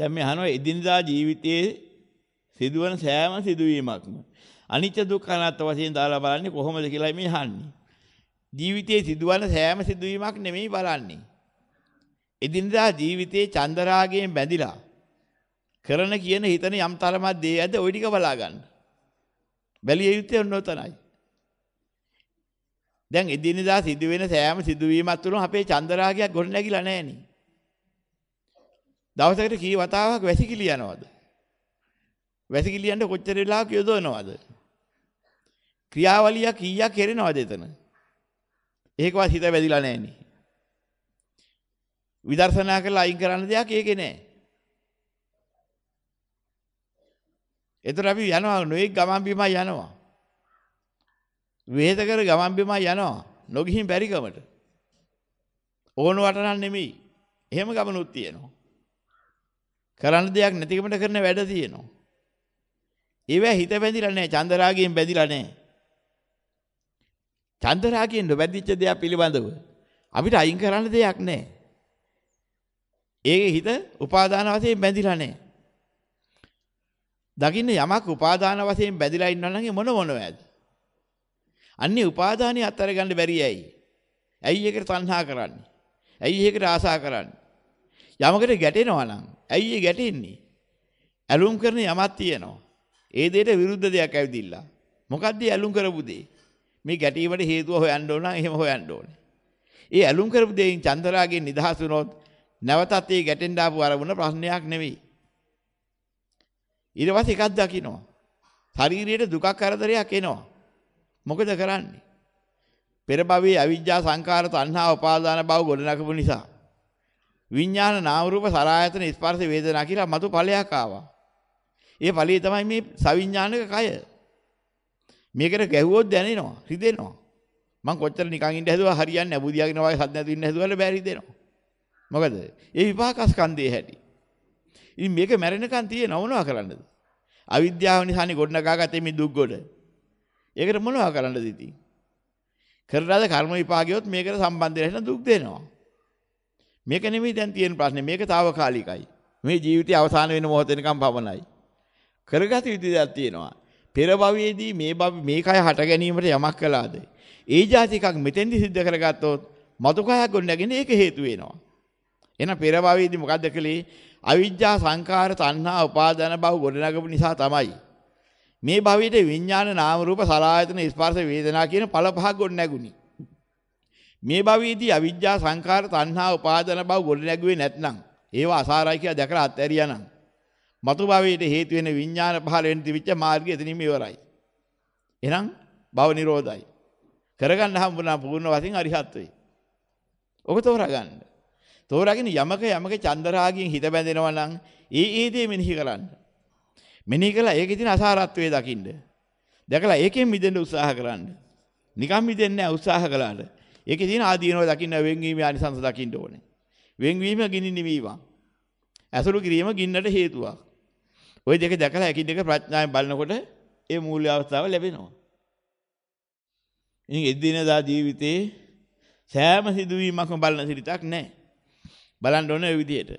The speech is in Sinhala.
දැන් මේ අහනවා එදිනදා ජීවිතයේ සිදුවන සෑම සිදුවීමක්ම අනිත්‍ය දුක්ඛ අනාත්ම වශයෙන් දාලා බලන්නේ කොහොමද කියලා මේ අහන්නේ. ජීවිතයේ සිදුවන සෑම සිදුවීමක් නෙමෙයි බලන්නේ. එදිනදා ජීවිතයේ චන්දරාගයෙන් බැඳිලා කරන කියන හිතන යම් තරමක් දේ ඇද්ද ওই ටික බලා ගන්න. බැලිය යුත්තේ ඔන්නෝතනයි. දැන් එදිනෙදා සිදුවෙන සෑම සිදුවීමක් තුළම අපේ චන්දරාගයක් ගොඩ නැගිලා නැහෙනි. දවසකට කී වතාවක් වැසිකිලි යනවද? වැසිකිලි යන්න කොච්චර වෙලාවක් යොදවනවද? ක්‍රියාවලිය කීයක් කරනවද එතන? ඒකවත් හිත වැදිලා නැහෙනි. විදර්ශනා කරලා අයින් කරන්න දෙයක් ඒකේ නැහැ. එතකොට අපි යනවා නොඑක් ගමන් බිමයි යනවා. වේද කර ගමන් බිමයි යනවා. නොගිහින් බැරිකමට. ඕන වටනක් නෙමෙයි. එහෙම ගමනුත් තියෙනවා. කරන්න දෙයක් නැතිකමට කරන වැඩ තියෙනවා. ඒවැ හිත බැඳිලා නැහැ. චන්දරාගයෙන් බැඳිලා නැහැ. චන්දරාගයෙන් නොබැඳිච්ච දෙයක් පිළිබඳව අපිට අයින් කරන්න දෙයක් නැහැ. ඒකේ හිත උපාදාන වශයෙන් බැඳිලා නැහැ. දකින්න යමක් උපාදාන වශයෙන් බැඳිලා ඉන්නවා නම් මොන මොනවද? අන්නේ උපාදානිය අත්තර ගන්න බැරි ඇයි? ඇයි ඒකට තණ්හා කරන්නේ? ඇයි ඒකට ආසා කරන්නේ? යමකට ගැටෙනවා නම් ඇයි ඒ ගැටෙන්නේ? ඇලුම් කරන යමක් තියෙනවා. ඒ දෙයට විරුද්ධ දෙයක් ඇවිදිලා. මොකද්ද ඇලුම් කරපු දේ? මේ ගැටීමට හේතුව හොයන්න ඕන නම් එහෙම හොයන්න ඕනේ. ඒ ඇලුම් කරපු දෙයින් චන්දරාගෙන් නිදහස් වුණොත් නැවතත් ඒ ගැටෙන්න ආපු අරමුණ ප්‍රශ්නයක් නෙවෙයි. ඊට පස්සේ එකක් දකින්නවා. ශරීරයට දුකක් කරදරයක් එනවා. මොකද කරන්නේ? පෙර භවයේ අවිජ්ජා සංකාර තණ්හා උපාදාන භව ගොඩනගපු නිසා විඥාන නාම රූප සලආයතන ස්පර්ශ වේදනා කියලා මතු ඵලයක් ආවා. ඒ ඵලයේ තමයි මේ සවිඥානික කය. මේකට ගැහුවොත් දැනෙනවා, රිදෙනවා. මං කොච්චර නිකන් ඉඳ හැදුවා හරියන්නේ නැහැ. බුදියාගෙන වගේ සද්ද නැතු ඉන්න හැදුවල බෑ රිදෙනවා. මොකද? ඒ විපාක ස්කන්ධයේ හැටි. ඉතින් මේක මැරෙනකන් තියෙන මොනවා කරන්නද? අවිද්‍යාව නිසානේ ගොඩනගාගත්තේ මේ දුක් ගොඩ. ඒකට මොනවා කරන්නද ඉතින්? කරලාද කර්ම විපාකියොත් මේකට සම්බන්ධ වෙලා දුක් දෙනවා. මේක නෙමෙයි දැන් තියෙන ප්‍රශ්නේ. මේක తాවකාලිකයි. මේ ජීවිතය අවසාන වෙන මොහොත වෙනකම් පමණයි. කරගත යුතු දෙයක් තියෙනවා. පෙර භවයේදී මේ භව මේ කය හට ගැනීමට යමක් කළාද? ඒ જાති එකක් මෙතෙන්දි සිද්ධ කරගත්තොත් මතු කයක් ගොඩනගෙන ඒක හේතු වෙනවා. එහෙනම් පෙර භවයේදී මොකද්ද කළේ? අවිජ්ජා සංඛාර තණ්හා උපාදාන භව ගොඩනගපු නිසා තමයි මේ භවයේ විඥාන නාම රූප සලආයතන ස්පර්ශ වේදනා කියන ඵල පහක් ගොඩ නැගුණි. මේ භවයේදී අවිජ්ජා සංඛාර තණ්හා උපාදාන භව ගොඩ නැගුවේ නැත්නම් ඒවා අසාරයි කියලා දැකලා අත්හැරියානම් මතු භවයේ හේතු වෙන විඥාන පහල වෙන තිබිච්ච මාර්ගය එතනින්ම ඉවරයි. එහෙනම් භව නිරෝධයි. කරගන්න හම්බුනා පූර්ණ වශයෙන් අරිහත් වෙයි. ඔබ තෝරාගන්න. තෝරාගෙන යමක යමක චන්දරාගයෙන් හිත බැඳෙනවා නම් ඒ ඒ දේ මෙනෙහි කරන්න. මෙනෙහි කළා ඒකේ තියෙන අසාරත්වයේ දකින්න. දැකලා ඒකෙන් මිදෙන්න උත්සාහ කරන්න. නිකම් මිදෙන්නේ නැහැ උත්සාහ කළාට. ඒකේ තියෙන ආදීනව දකින්න වෙන්වීමේ ආනිසංස දකින්න ඕනේ. වෙන්වීම ගිනි නිවීම. ඇසුරු කිරීම ගින්නට හේතුවක්. ওই දෙක දැකලා එකින් එක ප්‍රඥාවෙන් බලනකොට ඒ මූල්‍ය අවස්ථාව ලැබෙනවා. ඉතින් එදිනදා ජීවිතේ සෑම සිදුවීමක්ම බලන සිරිතක් නැහැ. බලන්න ඕනේ ওই විදිහට.